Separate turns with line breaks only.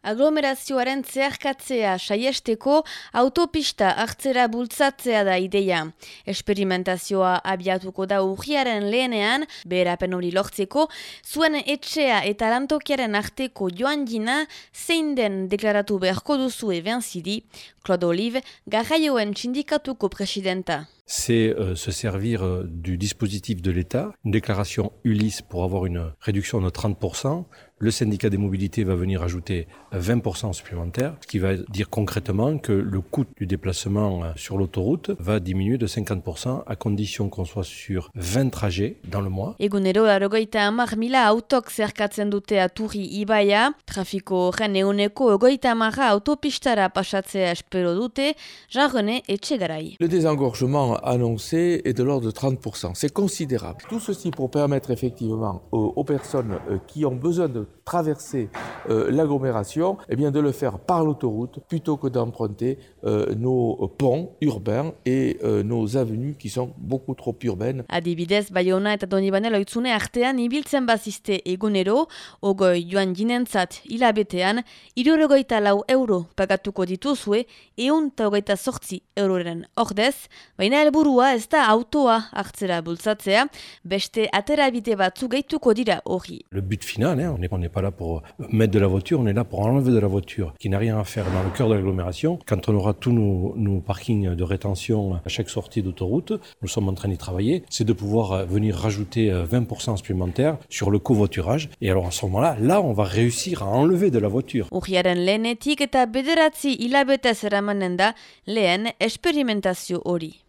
Aglomerazioaren zeharkatzea saiesteko autopista hartzera bultzatzea da ideia. Esperimentazioa abiatuko da urriaren lehenean, beherapen hori lortzeko, zuen etxea eta lantokiaren arteko joan gina zein den deklaratu beharko duzu eben Claude Olive, garraioen sindikatuko presidenta.
c'est euh, se servir euh, du dispositif de l'État, une déclaration Ulysse pour avoir une réduction de 30%. Le syndicat des mobilités va venir ajouter 20% supplémentaire, ce qui va dire concrètement que le coût du déplacement euh, sur l'autoroute va diminuer de 50% à condition qu'on soit sur 20 trajets dans le mois.
Egunero, arogoita amar mila autok zerkatzen dute aturi ibaia, trafiko horren euneko egoita amara autopistara pasatzea espero dute, Jean-René Etxegarai.
Le désengorgement annoncé est de l'ordre de 30%. C'est considérable. Tout ceci pour permettre effectivement aux, aux personnes euh, qui ont besoin de traverser euh, l'agglomération, eh bien de le faire par l'autoroute plutôt que d'emprunter euh, nos ponts urbains et euh, nos avenues qui sont beaucoup trop urbaines.
Adibidez, Bayona eta Donibane loitzune artean ibiltzen baziste egunero, ogoi joan jinentzat hilabetean, irurogoita lau euro pagatuko dituzue, eun eta ogoita sortzi euroren ordez, baina helburua ez da autoa hartzera bultzatzea, beste aterabide batzu gehituko dira hori.
Le but final, hein, on n'est pas là pour mettre de la voiture, on est là pour enlever de la voiture qui n'a rien à faire dans le cœur de l'agglomération. Quand on aura tous nos, parkings de rétention à chaque sortie d'autoroute, nous sommes en train d'y travailler, c'est de pouvoir euh, venir rajouter 20% euh, supplémentaire sur le covoiturage. Et alors à ce moment-là, là, on va réussir à enlever de la voiture.
Lehenetik eta bederatzi hilabetez eramanen da lehen esperimentazio hori.